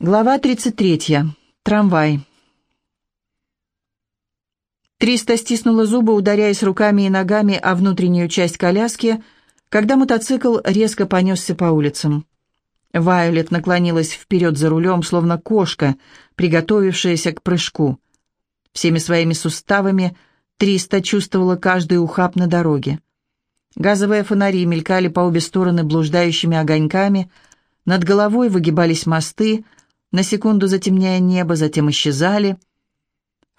Глава 33. Трамвай. Триста стиснула зубы, ударяясь руками и ногами о внутреннюю часть коляски, когда мотоцикл резко понесся по улицам. Вайолет наклонилась вперед за рулем, словно кошка, приготовившаяся к прыжку. Всеми своими суставами Триста чувствовала каждый ухаб на дороге. Газовые фонари мелькали по обе стороны блуждающими огоньками, над головой выгибались мосты, на секунду затемняя небо, затем исчезали.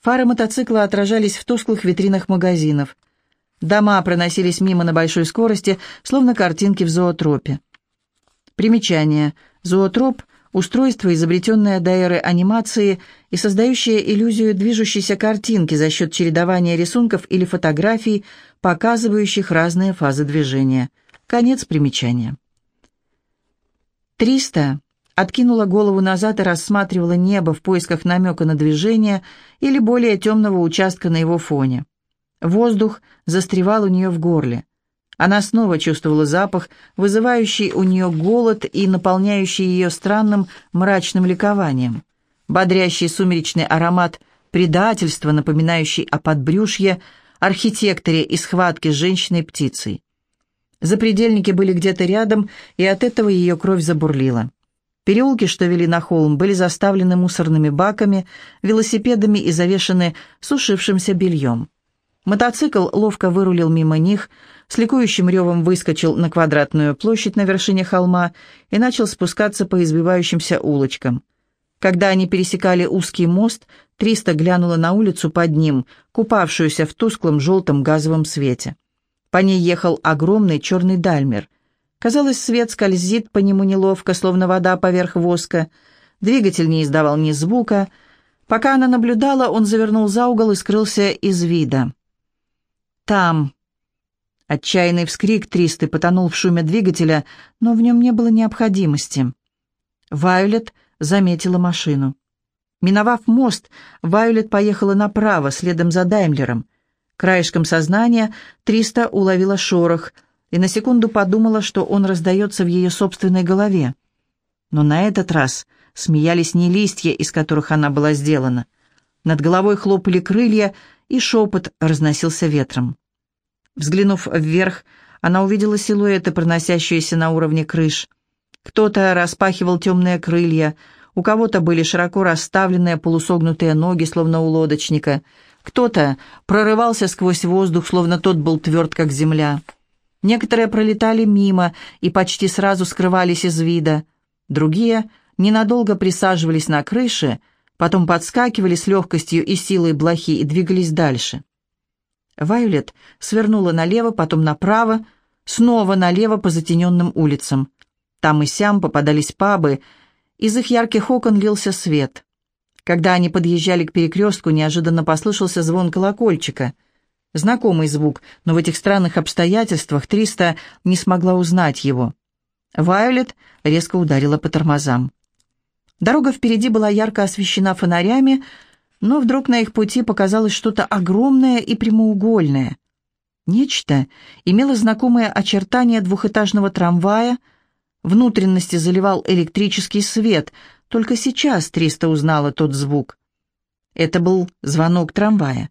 Фары мотоцикла отражались в тусклых витринах магазинов. Дома проносились мимо на большой скорости, словно картинки в зоотропе. Примечание. Зоотроп – устройство, изобретенное до эры анимации и создающее иллюзию движущейся картинки за счет чередования рисунков или фотографий, показывающих разные фазы движения. Конец примечания. Триста откинула голову назад и рассматривала небо в поисках намека на движение или более темного участка на его фоне. Воздух застревал у нее в горле. Она снова чувствовала запах, вызывающий у нее голод и наполняющий ее странным мрачным ликованием. Бодрящий сумеречный аромат предательства, напоминающий о подбрюшье, архитекторе и схватке с женщиной-птицей. Запредельники были где-то рядом, и от этого ее кровь забурлила. Переулки, что вели на холм, были заставлены мусорными баками, велосипедами и завешаны сушившимся бельем. Мотоцикл ловко вырулил мимо них, с ликующим ревом выскочил на квадратную площадь на вершине холма и начал спускаться по избивающимся улочкам. Когда они пересекали узкий мост, Триста глянула на улицу под ним, купавшуюся в тусклом желтом газовом свете. По ней ехал огромный черный дальмер. Казалось, свет скользит по нему неловко, словно вода поверх воска. Двигатель не издавал ни звука. Пока она наблюдала, он завернул за угол и скрылся из вида. «Там!» Отчаянный вскрик Тристы потонул в шуме двигателя, но в нем не было необходимости. Вайолет заметила машину. Миновав мост, Вайолет поехала направо, следом за Даймлером. Краешком сознания Триста уловила шорох — и на секунду подумала, что он раздается в ее собственной голове. Но на этот раз смеялись не листья, из которых она была сделана. Над головой хлопали крылья, и шепот разносился ветром. Взглянув вверх, она увидела силуэты, проносящиеся на уровне крыш. Кто-то распахивал темные крылья, у кого-то были широко расставленные полусогнутые ноги, словно у лодочника. Кто-то прорывался сквозь воздух, словно тот был тверд, как земля. Некоторые пролетали мимо и почти сразу скрывались из вида. Другие ненадолго присаживались на крыше, потом подскакивали с легкостью и силой блохи и двигались дальше. Вайолет свернула налево, потом направо, снова налево по затененным улицам. Там и сям попадались пабы, из их ярких окон лился свет. Когда они подъезжали к перекрестку, неожиданно послышался звон колокольчика — Знакомый звук, но в этих странных обстоятельствах Триста не смогла узнать его. Вайолет резко ударила по тормозам. Дорога впереди была ярко освещена фонарями, но вдруг на их пути показалось что-то огромное и прямоугольное. Нечто имело знакомые очертания двухэтажного трамвая, внутренности заливал электрический свет, только сейчас Триста узнала тот звук. Это был звонок трамвая.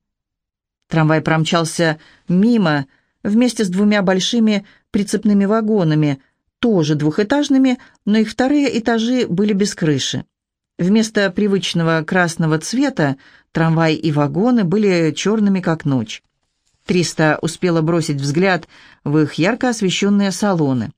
Трамвай промчался мимо вместе с двумя большими прицепными вагонами, тоже двухэтажными, но их вторые этажи были без крыши. Вместо привычного красного цвета трамвай и вагоны были черными, как ночь. Триста успела бросить взгляд в их ярко освещенные салоны.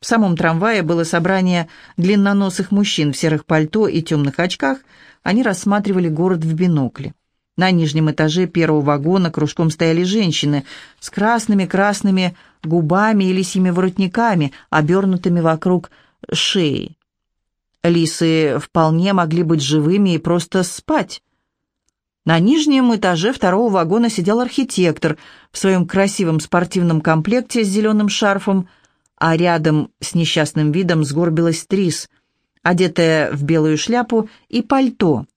В самом трамвае было собрание длинноносых мужчин в серых пальто и темных очках, они рассматривали город в бинокле. На нижнем этаже первого вагона кружком стояли женщины с красными-красными губами и лисьими воротниками, обернутыми вокруг шеи. Лисы вполне могли быть живыми и просто спать. На нижнем этаже второго вагона сидел архитектор в своем красивом спортивном комплекте с зеленым шарфом, а рядом с несчастным видом сгорбилась Трис, одетая в белую шляпу и пальто —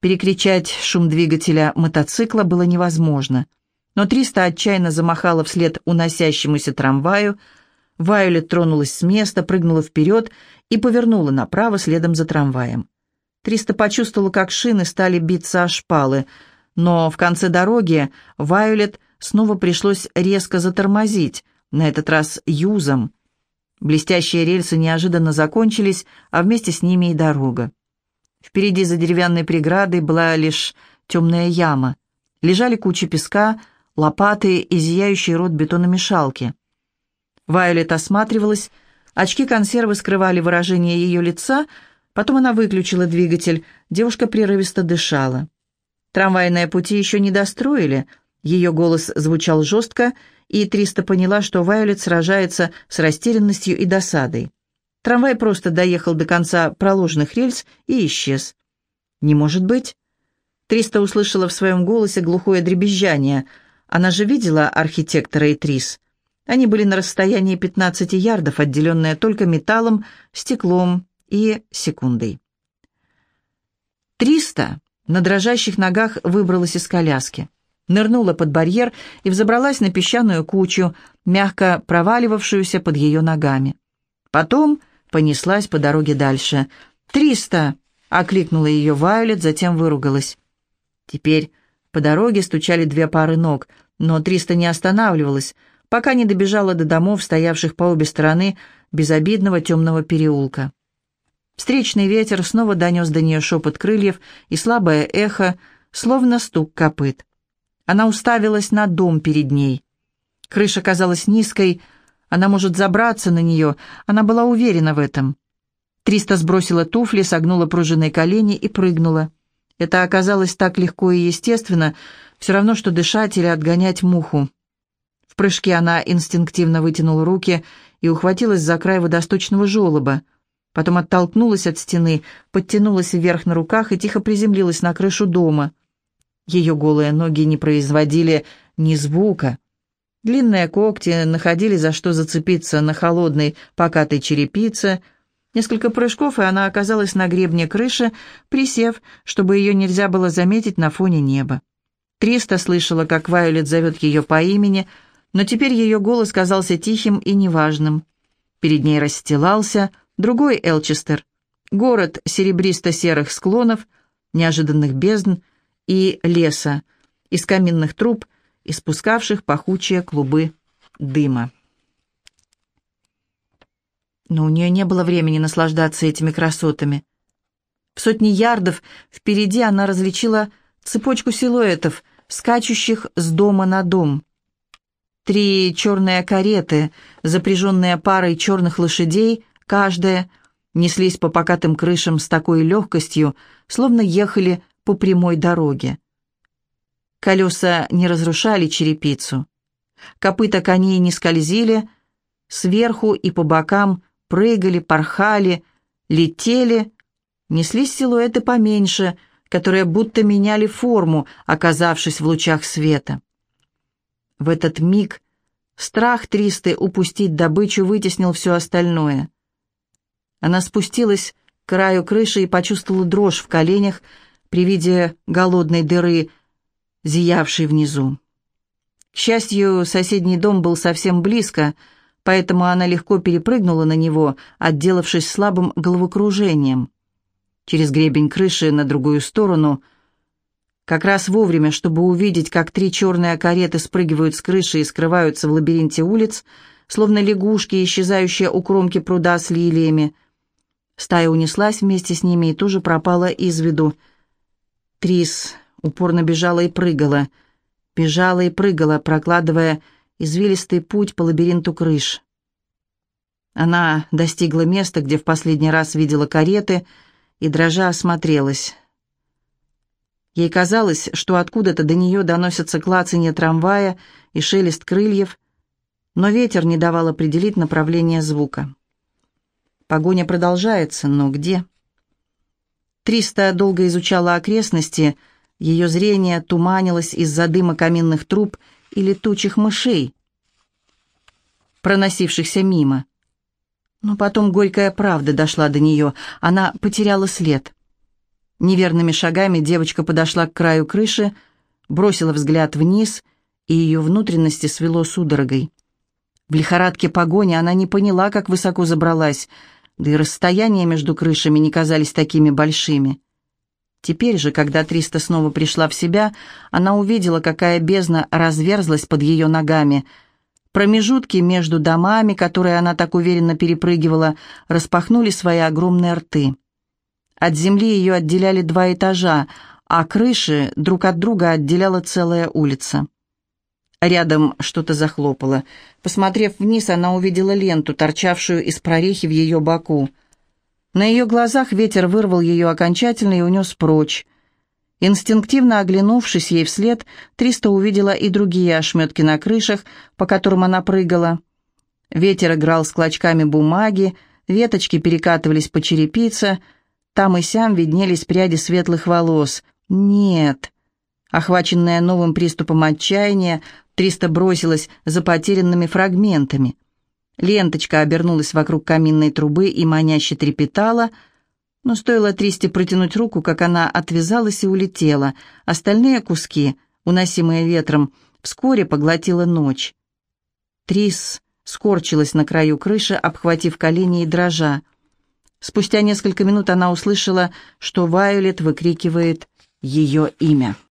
Перекричать шум двигателя мотоцикла было невозможно. Но Триста отчаянно замахала вслед уносящемуся трамваю. Вайолет тронулась с места, прыгнула вперед и повернула направо следом за трамваем. Триста почувствовала, как шины стали биться о шпалы, но в конце дороги Вайолет снова пришлось резко затормозить, на этот раз юзом. Блестящие рельсы неожиданно закончились, а вместе с ними и дорога. Впереди за деревянной преградой была лишь темная яма. Лежали кучи песка, лопаты и зияющий рот бетономешалки. Вайолет осматривалась, очки консервы скрывали выражение ее лица, потом она выключила двигатель, девушка прерывисто дышала. Трамвайные пути еще не достроили, ее голос звучал жестко, и Триста поняла, что Вайолет сражается с растерянностью и досадой. Трамвай просто доехал до конца проложенных рельс и исчез. «Не может быть!» Триста услышала в своем голосе глухое дребезжание. Она же видела архитектора и Трис. Они были на расстоянии 15 ярдов, отделенные только металлом, стеклом и секундой. Триста на дрожащих ногах выбралась из коляски, нырнула под барьер и взобралась на песчаную кучу, мягко проваливавшуюся под ее ногами. Потом понеслась по дороге дальше. «Триста!» — окликнула ее Вайолет, затем выругалась. Теперь по дороге стучали две пары ног, но Триста не останавливалась, пока не добежала до домов, стоявших по обе стороны безобидного темного переулка. Встречный ветер снова донес до нее шепот крыльев и слабое эхо, словно стук копыт. Она уставилась на дом перед ней. Крыша казалась низкой, она может забраться на нее, она была уверена в этом. Триста сбросила туфли, согнула пружинные колени и прыгнула. Это оказалось так легко и естественно, все равно, что дышать или отгонять муху. В прыжке она инстинктивно вытянула руки и ухватилась за край водосточного желоба. Потом оттолкнулась от стены, подтянулась вверх на руках и тихо приземлилась на крышу дома. Ее голые ноги не производили ни звука. Длинные когти находили за что зацепиться на холодной покатой черепице. Несколько прыжков, и она оказалась на гребне крыши, присев, чтобы ее нельзя было заметить на фоне неба. Триста слышала, как Вайолет зовет ее по имени, но теперь ее голос казался тихим и неважным. Перед ней расстилался другой Элчестер, город серебристо-серых склонов, неожиданных бездн и леса, из каминных труб — испускавших пахучие клубы дыма. Но у нее не было времени наслаждаться этими красотами. В сотни ярдов впереди она различила цепочку силуэтов, скачущих с дома на дом. Три черные кареты, запряженные парой черных лошадей, каждая, неслись по покатым крышам с такой легкостью, словно ехали по прямой дороге. Колеса не разрушали черепицу. Копыта коней не скользили, сверху и по бокам прыгали, порхали, летели, неслись силуэты поменьше, которые будто меняли форму, оказавшись в лучах света. В этот миг страх Тристы упустить добычу вытеснил все остальное. Она спустилась к краю крыши и почувствовала дрожь в коленях при виде голодной дыры, зиявший внизу. К счастью, соседний дом был совсем близко, поэтому она легко перепрыгнула на него, отделавшись слабым головокружением. Через гребень крыши на другую сторону, как раз вовремя, чтобы увидеть, как три черные кареты спрыгивают с крыши и скрываются в лабиринте улиц, словно лягушки, исчезающие у кромки пруда с лилиями. Стая унеслась вместе с ними и тоже пропала из виду. Трис упорно бежала и прыгала, бежала и прыгала, прокладывая извилистый путь по лабиринту крыш. Она достигла места, где в последний раз видела кареты, и дрожа осмотрелась. Ей казалось, что откуда-то до нее доносятся клацанье трамвая и шелест крыльев, но ветер не давал определить направление звука. Погоня продолжается, но где? Триста долго изучала окрестности, ее зрение туманилось из-за дыма каминных труб и летучих мышей, проносившихся мимо. Но потом горькая правда дошла до нее, она потеряла след. Неверными шагами девочка подошла к краю крыши, бросила взгляд вниз, и ее внутренности свело судорогой. В лихорадке погони она не поняла, как высоко забралась. да и расстояния между крышами не казались такими большими. Теперь же, когда Триста снова пришла в себя, она увидела, какая бездна разверзлась под ее ногами. Промежутки между домами, которые она так уверенно перепрыгивала, распахнули свои огромные рты. От земли ее отделяли два этажа, а крыши друг от друга отделяла целая улица. Рядом что-то захлопало. Посмотрев вниз, она увидела ленту, торчавшую из прорехи в ее боку. На ее глазах ветер вырвал ее окончательно и унес прочь. Инстинктивно оглянувшись ей вслед, Триста увидела и другие ошметки на крышах, по которым она прыгала. Ветер играл с клочками бумаги, веточки перекатывались по черепице, там и сям виднелись пряди светлых волос. «Нет!» Охваченная новым приступом отчаяния, Триста бросилась за потерянными фрагментами – Ленточка обернулась вокруг каминной трубы и маняще трепетала, но стоило Тристе протянуть руку, как она отвязалась и улетела. Остальные куски, уносимые ветром, вскоре поглотила ночь. Трис скорчилась на краю крыши, обхватив колени и дрожа. Спустя несколько минут она услышала, что Вайолет выкрикивает ее имя.